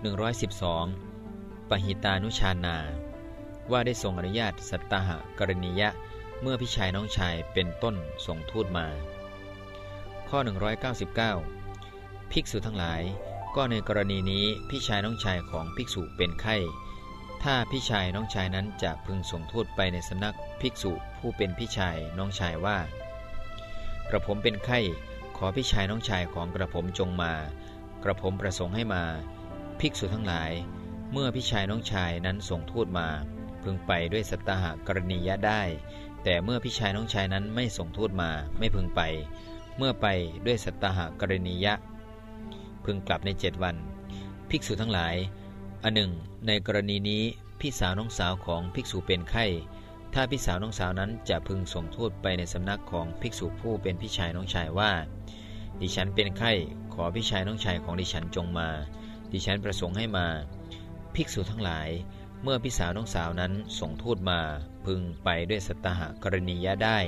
112 ปหิตานุชานา ว่าได้ทรงอนุญาตสัตตหกรณียะเมื่อพี่ชายน้องชายเป็นต้นส่งทูตมา ข้อ 199 ภิกษุทั้งหลาย ก็ในกรณีนี้พี่ชายน้องชายของภิกษุเป็นไข้ ถ้าพี่ชายน้องชายนั้นจะพึงส่งทูตไปในสำนักภิกษุผู้เป็นพี่ชายน้องชายว่ากระผมเป็นไข้ ขอพี่ชายน้องชายของกระผมจงมา กระผมประสงค์ให้มา ภิกษุทั้งหลาย เมื่อพี่ชายน้องชายนั้นส่งทูตมา พึงไปด้วยสัตตหกรณียะได้ แต่เมื่อพี่ชายน้องชายนั้นไม่ส่งทูตมาไม่พึงไป เมื่อไปด้วยสัตตหกรณียะ พึงกลับในเจ็ดวัน ภิกษุทั้งหลาย อันหนึ่ง ในกรณีนี้พี่สาวน้องสาวของภิกษุเป็นไข้ ถ้าพี่สาวน้องสาวนั้นจะพึงส่งทูตไปในสำนักของภิกษุผู้เป็นพี่ชายน้องชายว่า ดิฉันเป็นไข้ขอพี่ชายน้องชายของดิฉันจงมา ดิฉันประสงค์ให้มา ภิกษุทั้งหลาย เมื่อพี่สาวน้องสาวนั้นส่งทูตมาพึงไปด้วยสัตหกรณียะได้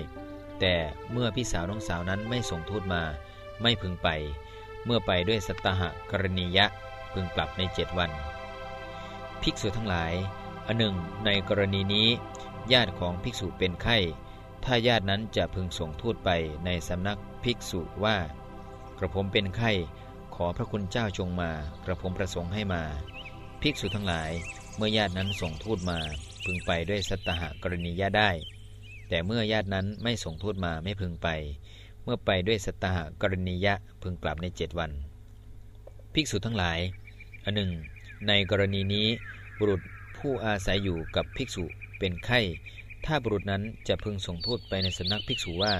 แต่เมื่อพี่สาวน้องสาวนั้นไม่ส่งทูตมา ไม่พึงไป เมื่อไปด้วยสัตหกรณียะพึงกลับในเจ็ดวัน ภิกษุทั้งหลายอันหนึ่ง ในกรณีนี้ ญาติของภิกษุเป็นไข้ ถ้าญาตินั้นจะพึงส่งทูตไปในสำนักภิกษุว่า กระผมเป็นไข้ อพระคุณเจ้าจงมา กระผมประสงค์ให้มา ภิกษุทั้งหลาย เมื่อญาตินั้นส่งทูตมา พึงไปด้วยสัตหกรณียะได้ แต่เมื่อญาตินั้นไม่ส่งทูตมาไม่พึงไป เมื่อไปด้วยสัตหกรณียะพึงกลับในเจ็ดวัน ภิกษุทั้งหลาย อันหนึ่ง ในกรณีนี้บุรุษผู้อาศัยอยู่กับภิกษุเป็นไข้ ถ้าบุรุษนั้นจะพึงส่งทูตไปในสำนักภิกษุว่า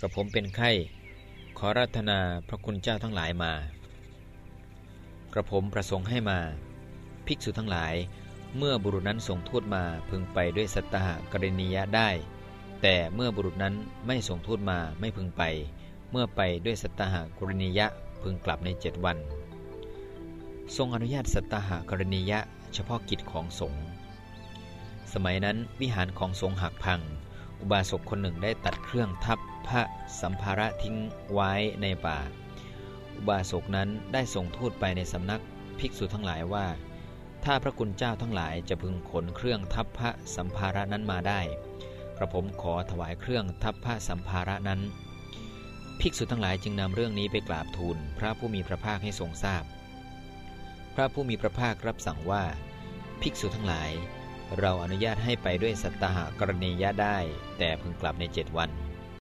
กระผมเป็นไข้ขอรัตนาพระคุณเจ้าทั้งหลายมา กระผมประสงค์ให้มา ภิกษุทั้งหลาย เมื่อบุรุษนั้นส่งทูตมาพึงไปด้วยสัตตหกรณียะได้ แต่เมื่อบุรุษนั้นไม่ส่งทูตมาไม่พึงไป เมื่อไปด้วยสัตตหกรณียะพึงกลับในเจ็ดวัน ทรงอนุญาตสัตตหกรณียะเฉพาะกิจของสงฆ์สมัยนั้นวิหารของสงฆ์หักพัง อุบาสกคนหนึ่งได้ตัดเครื่องทับพระสัมภาระทิ้งไว้ในป่า อุบาสกนั้นได้ส่งทูตไปในสำนักภิกษุทั้งหลายว่า ถ้าพระคุณเจ้าทั้งหลายจะพึงขนเครื่องทับพระสัมภาระนั้นมาได้ กระผมขอถวายเครื่องทับพระสัมภาระนั้น ภิกษุทั้งหลายจึงนำเรื่องนี้ไปกราบทูลพระผู้มีพระภาคให้ทรงทราบพระผู้มีพระภาครับสั่งว่า ภิกษุทั้งหลาย เราอนุญาตให้ไปด้วยสัตตหกรณียะได้ แต่พึงกลับในเจ็ดวัน